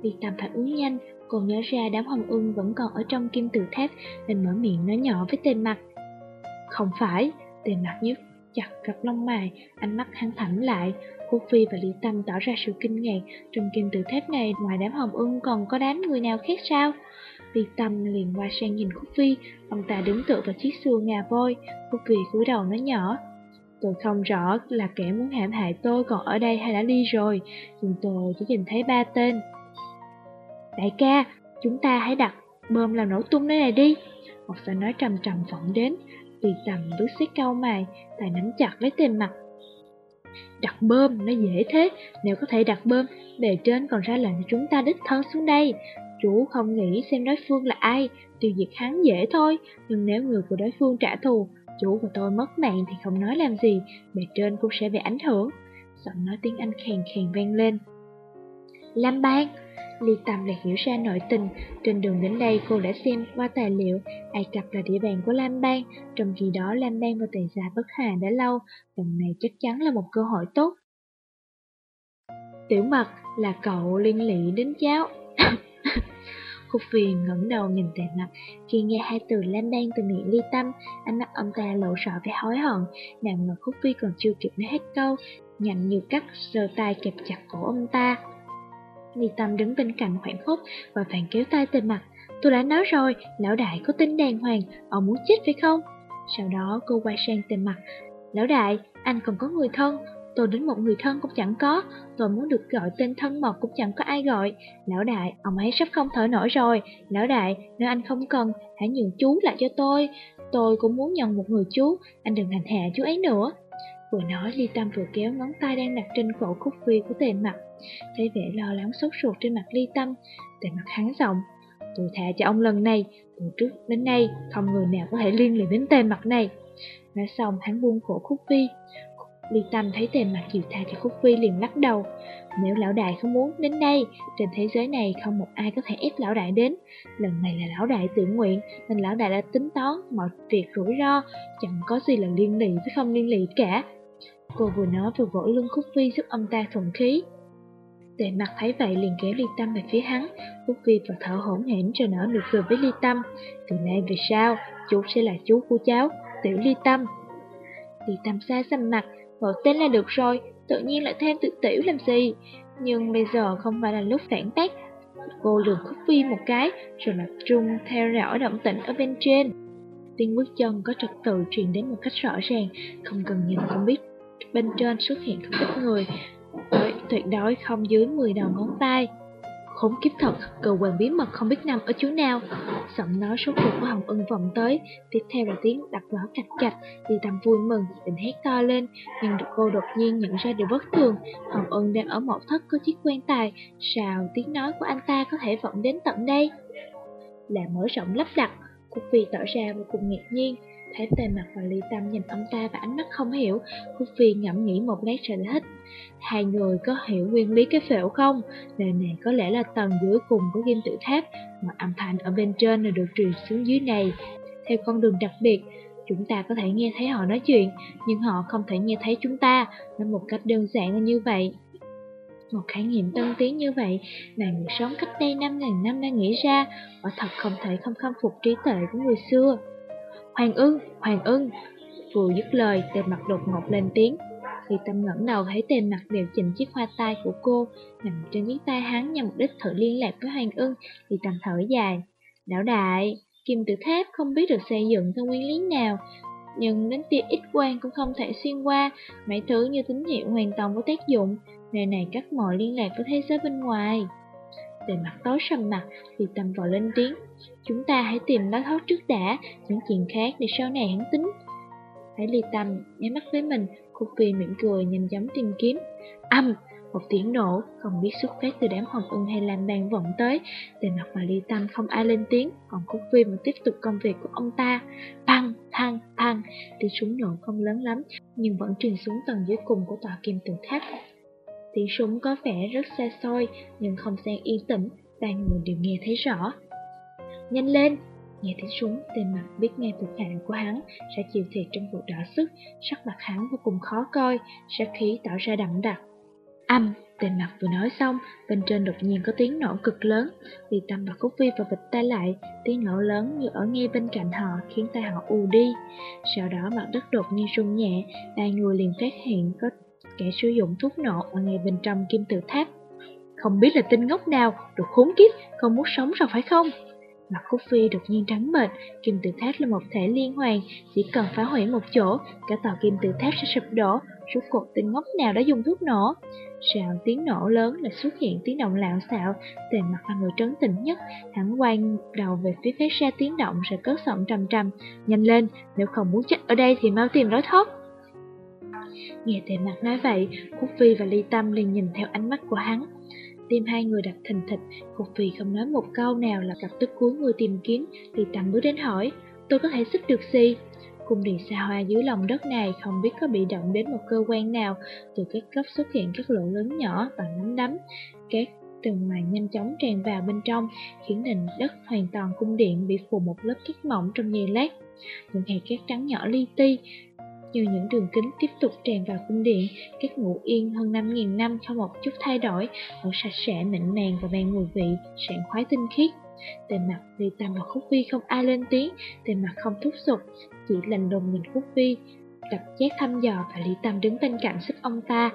ly tâm phản ứng nhanh, Cô nhớ ra đám hồng ưng vẫn còn ở trong kim tự tháp nên mở miệng nói nhỏ với tên mặt. Không phải, tên mặt nhất chặt cặp lông mày, ánh mắt hắn thẳm lại. Khúc Phi và Lý Tâm tỏ ra sự kinh ngạc, trong kim tự tháp này ngoài đám hồng ưng còn có đám người nào khác sao? Lý Tâm liền qua sang nhìn Khúc Phi, ông ta đứng tựa vào chiếc xuồng ngà voi, Khúc Phi cúi đầu nói nhỏ. Tôi không rõ là kẻ muốn hãm hại tôi còn ở đây hay đã đi rồi, nhưng tôi chỉ nhìn thấy ba tên. Đại ca, chúng ta hãy đặt bơm làm nổ tung nơi này đi. Một giọng nói trầm trầm vọng đến, vì tầm bước xích cau mày, tài nắm chặt lấy tên mặt. Đặt bơm, nó dễ thế, nếu có thể đặt bơm, bề trên còn ra lệnh cho chúng ta đích thân xuống đây. Chủ không nghĩ xem đối phương là ai, tiêu diệt hắn dễ thôi, nhưng nếu người của đối phương trả thù, chủ và tôi mất mạng thì không nói làm gì, bề trên cũng sẽ bị ảnh hưởng. Giọng nói tiếng Anh khèn khèn vang lên. Lam Bang, Ly Tâm lại hiểu ra nội tình, trên đường đến đây cô đã xem qua tài liệu, Ai Cập là địa bàn của Lam Bang, trong khi đó Lam Bang và Tề Gia bất hà đã lâu, lần này chắc chắn là một cơ hội tốt. Tiểu mật là cậu liên lị đến cháu. [coughs] Khúc phiền ngẩng đầu nhìn tề mặt, khi nghe hai từ Lam Bang từ miệng Ly Tâm, ánh mắt ông ta lộ sợ vẻ hối hận, nàng ngờ Khúc Phi còn chưa kịp nói hết câu, nhanh như cắt sờ tay kẹp chặt cổ ông ta ni Tâm đứng bên cạnh khoảng khúc và vàng kéo tay tên mặt. Tôi đã nói rồi, lão đại có tính đàng hoàng, ông muốn chết phải không? Sau đó cô quay sang tên mặt. Lão đại, anh còn có người thân, tôi đến một người thân cũng chẳng có, tôi muốn được gọi tên thân mật cũng chẳng có ai gọi. Lão đại, ông ấy sắp không thở nổi rồi. Lão đại, nếu anh không cần, hãy nhường chú lại cho tôi. Tôi cũng muốn nhận một người chú, anh đừng hành hạ chú ấy nữa. Vừa nói Ly Tâm vừa kéo ngón tay đang đặt trên cổ khúc phi của tề mặt Thấy vẻ lo lắng sốt ruột trên mặt Ly Tâm, Tề mặt hắn giọng, Tôi thả cho ông lần này, Từ trước đến nay không người nào có thể liên lụy đến tề mặt này. Nói xong, hắn buông cổ khúc phi Ly Tâm thấy tề mặt chịu tha cho khúc phi liền lắc đầu, Nếu lão đại không muốn đến đây Trên thế giới này không một ai có thể ép lão đại đến. Lần này là lão đại tự nguyện, Nên lão đại đã tính toán mọi việc rủi ro, Chẳng có gì là liên lụy với không liên lụy cả. Cô vừa nói vừa vỗ lưng Khúc Phi giúp ông ta thuận khí. Tề mặt thấy vậy liền kéo Ly Tâm về phía hắn, Khúc Phi và thở hổn hển rồi nở nụ cười với Ly Tâm. Từ nay về sau, chú sẽ là chú của cháu, Tiểu Ly Tâm. Ly Tâm xa xăm mặt, gọi tên là được rồi, tự nhiên lại thêm tự tiểu làm gì. Nhưng bây giờ không phải là lúc phản bác. Cô lường Khúc Phi một cái, rồi lập trung theo dõi động tĩnh ở bên trên. Tiếng bước chân có trật tự truyền đến một cách rõ ràng, không cần nhìn cũng biết bên trên xuất hiện không ít người, tuyệt đối không dưới 10 đầu ngón tay. Khốn kiếp thật, cơ quan bí mật không biết nằm ở chỗ nào. Giọng nói sốt ruột của Hồng Ân vọng tới, tiếp theo là tiếng đặt vỡ cạch cạch, đi tâm vui mừng, định hét to lên, nhưng được cô đột nhiên nhận ra điều bất thường. Hồng Ân đang ở một thất có chiếc quan tài, sao tiếng nói của anh ta có thể vọng đến tận đây? Là mở rộng lắp đặt, cuộc Phi tỏ ra vô cùng ngạc nhiên. Thấy tề mặt và ly tâm nhìn ông ta và ánh mắt không hiểu, Cúc Phi ngẫm nghĩ một lát rồi thích. Hai người có hiểu nguyên lý cái phễu không? Nơi này có lẽ là tầng dưới cùng của kim tự tháp, mà âm thanh ở bên trên là được truyền xuống dưới này. Theo con đường đặc biệt, chúng ta có thể nghe thấy họ nói chuyện, nhưng họ không thể nghe thấy chúng ta, nói một cách đơn giản là như vậy. Một khái niệm tân tiến như vậy mà người sống cách đây 5.000 năm đã nghĩ ra, quả thật không thể không khâm phục trí tuệ của người xưa. Hoàng ưng, Hoàng ưng. Vừa dứt lời, tên mặt đột ngột lên tiếng. Khi tâm ngẩng đầu thấy tên mặt điều chỉnh chiếc hoa tai của cô nằm trên chiếc tay hắn nhằm mục đích thử liên lạc với Hoàng ưng, thì tầm thở dài. Lão đại, kim tự tháp không biết được xây dựng theo nguyên lý nào, nhưng đến tia ít quang cũng không thể xuyên qua, mấy thứ như tín hiệu hoàn toàn vô tác dụng, nơi này cắt mọi liên lạc với thế giới bên ngoài. Về mặt tối sầm mặt, thì tầm vào lên tiếng. Chúng ta hãy tìm nó thoát trước đã, những chuyện khác để sau này hắn tính. Hãy ly tâm, nháy mắt với mình, cô Phi mỉm cười nhanh chóng tìm kiếm. Âm! Một tiếng nổ, không biết xuất phát từ đám hồng ưng hay làm bàn vọng tới. Về mặt và ly tâm không ai lên tiếng, còn Cúc Phi vẫn tiếp tục công việc của ông ta. Păng, thăng, thăng, tiếng súng nổ không lớn lắm, nhưng vẫn truyền xuống tầng dưới cùng của tòa kim tự tháp. Tiếng súng có vẻ rất xa xôi, nhưng không gian yên tĩnh, ba người đều nghe thấy rõ. Nhanh lên! Nghe tiếng súng, tên mặt biết ngay thuộc hạ của hắn sẽ chịu thiệt trong vụ đỏ sức, sắc mặt hắn vô cùng khó coi, sát khí tạo ra đậm đặc. Âm, tên mặt vừa nói xong, bên trên đột nhiên có tiếng nổ cực lớn, vì tâm và khúc Vi và bịch tay lại, tiếng nổ lớn như ở ngay bên cạnh họ khiến tay họ u đi. Sau đó mặt đất đột nhiên rung nhẹ, ba người liền phát hiện có kẻ sử dụng thuốc nổ ở ngay bên trong kim tự tháp. Không biết là tinh ngốc nào, được khốn kiếp, không muốn sống rồi phải không? Mặt Cúc Phi đột nhiên trắng bệch, kim tự tháp là một thể liên hoàn, chỉ cần phá hủy một chỗ, cả tòa kim tự tháp sẽ sụp đổ, rốt cuộc tinh ngốc nào đã dùng thuốc nổ. Sau tiếng nổ lớn là xuất hiện tiếng động lạo xạo, tề mặt là người trấn tĩnh nhất, hắn quay đầu về phía phát ra tiếng động rồi cất giọng trầm trầm, nhanh lên, nếu không muốn chết ở đây thì mau tìm lối thoát. Nghe tề mặt nói vậy, khúc Phi và Ly Tâm liền nhìn theo ánh mắt của hắn. Tim hai người đập thình thịch, Khúc Phi không nói một câu nào là cặp tức cuối người tìm kiếm, Ly Tâm bước đến hỏi, tôi có thể giúp được gì? Cung điện xa hoa dưới lòng đất này không biết có bị động đến một cơ quan nào, từ các cấp xuất hiện các lỗ lớn nhỏ bằng nắm đấm. Các từng màn nhanh chóng tràn vào bên trong, khiến nền đất hoàn toàn cung điện bị phủ một lớp cát mỏng trong giây lát. Những hạt cát trắng nhỏ li ti, như những đường kính tiếp tục tràn vào cung điện, các ngũ yên hơn 5.000 năm không một chút thay đổi, vẫn sạch sẽ mịn màng và mang mùi vị, sảng khoái tinh khiết. Tề mặt vì Tâm và Khúc Vi không ai lên tiếng, tề mặt không thúc giục, chỉ lành lùng nhìn Khúc Vi, đập chát thăm dò và Lý Tâm đứng bên cạnh giúp ông ta.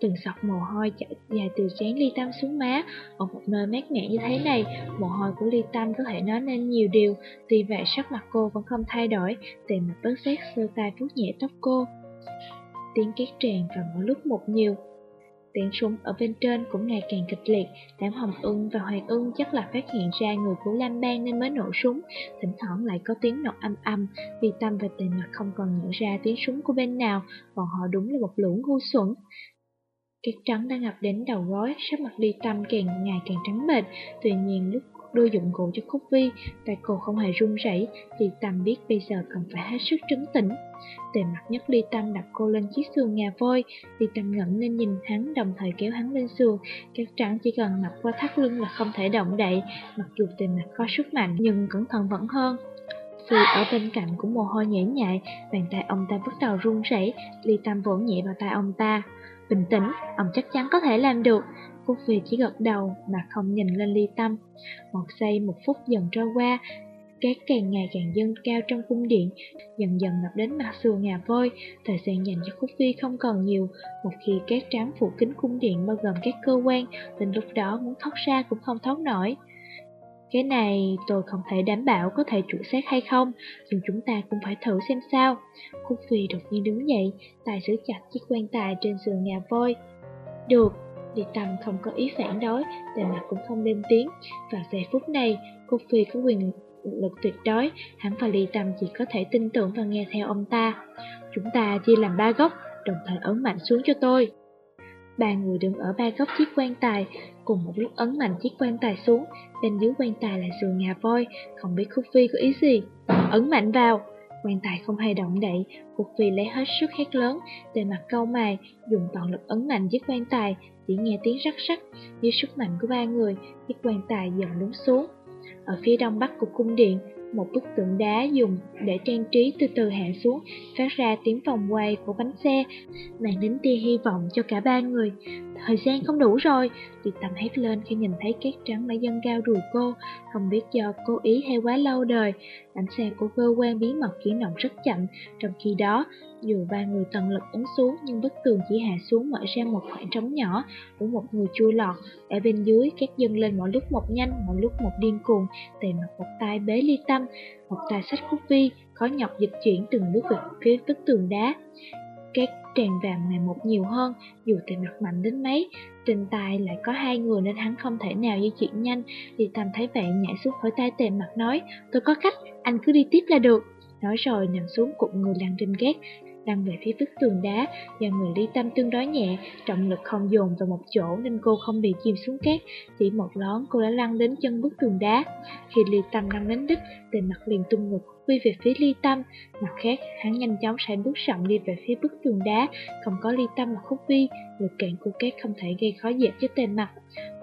Từng sọc mồ hôi chảy dài từ trán Ly Tâm xuống má, ở một nơi mát mẻ như thế này, mồ hôi của Ly Tâm có thể nói nên nhiều điều, tuy vậy sắc mặt cô vẫn không thay đổi, tề mặt bớt xét sơ tay vuốt nhẹ tóc cô. Tiếng két tràn vào mỗi lúc một nhiều, Tiếng súng ở bên trên cũng ngày càng kịch liệt, đám Hồng Ưng và Hoàng Ưng chắc là phát hiện ra người của Lam Bang nên mới nổ súng. Thỉnh thoảng lại có tiếng nổ âm âm, vì tâm và Tề mặt không còn nhận ra tiếng súng của bên nào, bọn họ đúng là một lũ ngu xuẩn. Tuyết trắng đang ngập đến đầu gối, sắc mặt ly tâm càng ngày càng trắng bệch. Tuy nhiên lúc đưa dụng cụ cho Khúc Vi, tay cô không hề run rẩy, vì Tâm biết bây giờ cần phải hết sức trấn tĩnh. Tề mặt nhất Ly Tâm đặt cô lên chiếc xương ngà voi, Ly Tâm ngẩng lên nhìn hắn đồng thời kéo hắn lên xương, các trắng chỉ cần ngập qua thắt lưng là không thể động đậy, mặc dù tề mặt có sức mạnh nhưng cẩn thận vẫn hơn. Sư ở bên cạnh cũng mồ hôi nhễ nhại, bàn tay ông ta bắt đầu run rẩy, Ly Tâm vỗ nhẹ vào tay ông ta. Bình tĩnh, ông chắc chắn có thể làm được. Cô Phi chỉ gật đầu mà không nhìn lên ly tâm. Một giây một phút dần trôi qua, cát càng ngày càng dâng cao trong cung điện, dần dần ngập đến mặt sườn ngà vôi. Thời gian dành cho Khúc Phi không còn nhiều, một khi cát trắng phủ kính cung điện bao gồm các cơ quan, đến lúc đó muốn thoát ra cũng không thoát nổi. Cái này tôi không thể đảm bảo có thể trụ xác hay không, nhưng chúng ta cũng phải thử xem sao. Khúc Phi đột nhiên đứng dậy, tài giữ chặt chiếc quan tài trên giường ngà voi. Được, Đi Tâm không có ý phản đối, tề mặt cũng không lên tiếng. Vào giây phút này, khúc Phi có quyền lực tuyệt đối, hắn và Ly Tâm chỉ có thể tin tưởng và nghe theo ông ta. Chúng ta chia làm ba góc, đồng thời ấn mạnh xuống cho tôi. Ba người đứng ở ba góc chiếc quan tài, cùng một lúc ấn mạnh chiếc quan tài xuống, bên dưới quan tài là giường ngà voi, không biết Khúc Phi có ý gì. Ấn mạnh vào! Quan tài không hề động đậy, khúc Phi lấy hết sức hét lớn, về mặt câu mài, dùng toàn lực ấn mạnh chiếc quan tài, chỉ nghe tiếng rắc rắc, dưới sức mạnh của ba người, chiếc quan tài dần lún xuống. Ở phía đông bắc của cung điện, một bức tượng đá dùng để trang trí từ từ hạ xuống, phát ra tiếng vòng quay của bánh xe, mang đến tia hy vọng cho cả ba người thời gian không đủ rồi. tuyệt tâm hét lên khi nhìn thấy cát trắng đã dâng cao đùi cô, không biết do cố ý hay quá lâu đời. ảnh xe của cơ quan bí mật chuyển động rất chậm, trong khi đó, dù ba người tận lực ấn xuống nhưng bức tường chỉ hạ xuống mở ra một khoảng trống nhỏ, đủ một người chui lọt. Ở bên dưới, các dâng lên mỗi lúc một nhanh, mỗi lúc một điên cuồng, tề mặt một tay bế ly tâm, một tay sách khúc vi, khó nhọc dịch chuyển từng bước về phía bức tường đá. Các tràn vàng ngày một nhiều hơn, dù tề mặt mạnh đến mấy, trên tay lại có hai người nên hắn không thể nào di chuyển nhanh. Thì Tâm thấy vậy nhảy xuống khỏi tay tề mặt nói, tôi có cách, anh cứ đi tiếp là được. Nói rồi nằm xuống cụm người lăn trên gác, lăn về phía bức tường đá, do người ly tâm tương đối nhẹ, trọng lực không dồn vào một chỗ nên cô không bị chìm xuống cát, chỉ một lón cô đã lăn đến chân bức tường đá. Khi ly tâm lăn đến đích, tề mặt liền tung ngực quy về phía ly tâm, mặt khác hắn nhanh chóng sải bước rộng đi về phía bức tường đá, không có ly tâm mà khúc vi, lực cản của cát không thể gây khó dễ cho tề mặt.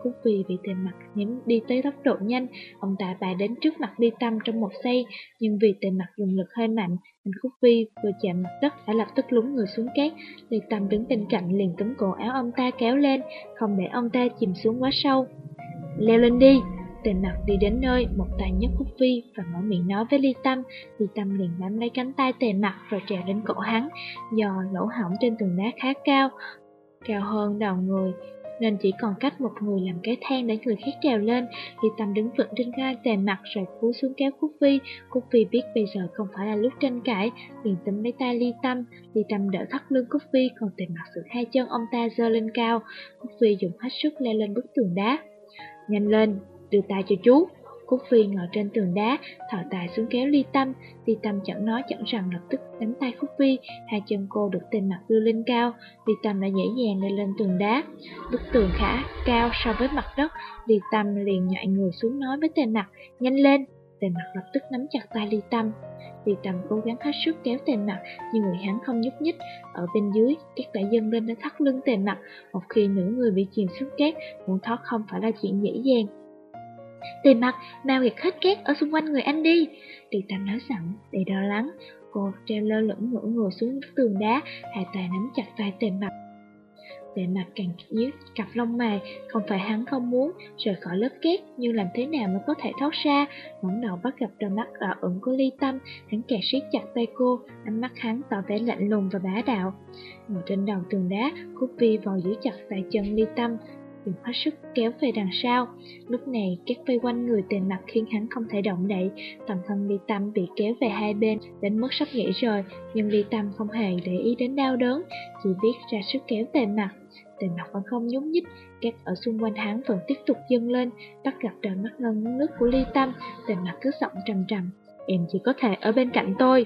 Khúc vi bị tề mặt nhắm đi tới tốc độ nhanh, ông ta bà đến trước mặt ly tâm trong một giây, nhưng vì tề mặt dùng lực hơi mạnh, nên khúc vi vừa chạm mặt đất đã lập tức lún người xuống cát. Ly tâm đứng bên cạnh liền túm cổ áo ông ta kéo lên, không để ông ta chìm xuống quá sâu. Leo lên đi! Tề mặt đi đến nơi, một tay nhấc Cúc Vi và mở miệng nói với Ly Tâm. Ly Tâm liền nắm lấy cánh tay tề mặt rồi trèo đến cổ hắn. Do lỗ hỏng trên tường đá khá cao, cao hơn đầu người, nên chỉ còn cách một người làm cái thang để người khác trèo lên. Ly Tâm đứng vững trên gai tề mặt rồi cúi xuống kéo Cúc Vi. Cúc Vi biết bây giờ không phải là lúc tranh cãi, liền túm lấy tay Ly Tâm. Ly Tâm đỡ thắt lưng Cúc Vi, còn tề mặt sự hai chân ông ta giơ lên cao. Cúc Vi dùng hết sức leo lên bức tường đá. Nhanh lên, đưa tay cho chú. Cúc Phi ngồi trên tường đá, thò tài xuống kéo ly tâm. Ly tâm chẳng nói chẳng rằng lập tức nắm tay Cúc Phi, hai chân cô được tên mặt đưa lên cao. Ly tâm đã dễ dàng lên lên tường đá. Bức tường khá cao so với mặt đất, Ly tâm liền nhạy người xuống nói với tên mặt, nhanh lên. Tên mặt lập tức nắm chặt tay Ly tâm. Ly tâm cố gắng hết sức kéo tên mặt, nhưng người hắn không nhúc nhích. Ở bên dưới, các đại dân lên đã thắt lưng tên mặt. Một khi nửa người bị chìm xuống cát, muốn thoát không phải là chuyện dễ dàng. Về mặt, mau việc hết két ở xung quanh người anh đi. Tỳ Tâm nói sẵn, để lo lắng. Cô treo lơ lửng ngửa ngồi xuống bức tường đá, Hải tài nắm chặt tay tề mặt. Tề mặt càng nhíu cặp lông mày, không phải hắn không muốn rời khỏi lớp két, nhưng làm thế nào mới có thể thoát ra. ngẩng đầu bắt gặp đôi mắt đỏ ửng của ly tâm, hắn càng siết chặt tay cô, ánh mắt hắn tỏ vẻ lạnh lùng và bá đạo. Ngồi trên đầu tường đá, Cúc Vi vò giữ chặt tay chân ly tâm, dùng hết sức kéo về đằng sau. Lúc này, các vây quanh người tề mặt khiến hắn không thể động đậy, toàn thân Ly Tâm bị kéo về hai bên, đến mức sắp nghỉ rồi, nhưng Ly Tâm không hề để ý đến đau đớn, chỉ biết ra sức kéo tề mặt. Tề mặt vẫn không nhúc nhích, các ở xung quanh hắn vẫn tiếp tục dâng lên, bắt gặp đôi mắt ngân nước của Ly Tâm, tề mặt cứ giọng trầm trầm. Em chỉ có thể ở bên cạnh tôi.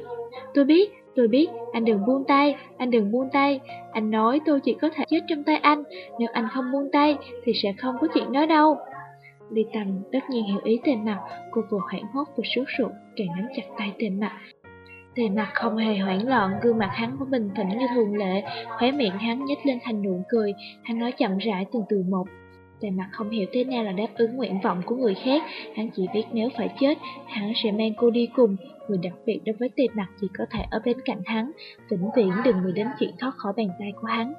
Tôi biết, Tôi biết, anh đừng buông tay, anh đừng buông tay. Anh nói tôi chỉ có thể chết trong tay anh, nếu anh không buông tay thì sẽ không có chuyện đó đâu. Ly Tâm tất nhiên hiểu ý tề mặt, cô vừa hoảng hốt vừa sốt ruột, càng nắm chặt tay tề mặt. Tề mặt không hề hoảng loạn, gương mặt hắn vẫn bình tĩnh như thường lệ, khóe miệng hắn nhếch lên thành nụ cười, hắn nói chậm rãi từng từ một. Tề mặt không hiểu thế nào là đáp ứng nguyện vọng của người khác, hắn chỉ biết nếu phải chết, hắn sẽ mang cô đi cùng, người đặc biệt đối với tề mặt chỉ có thể ở bên cạnh hắn, vĩnh viễn đừng người đến chuyện thoát khỏi bàn tay của hắn.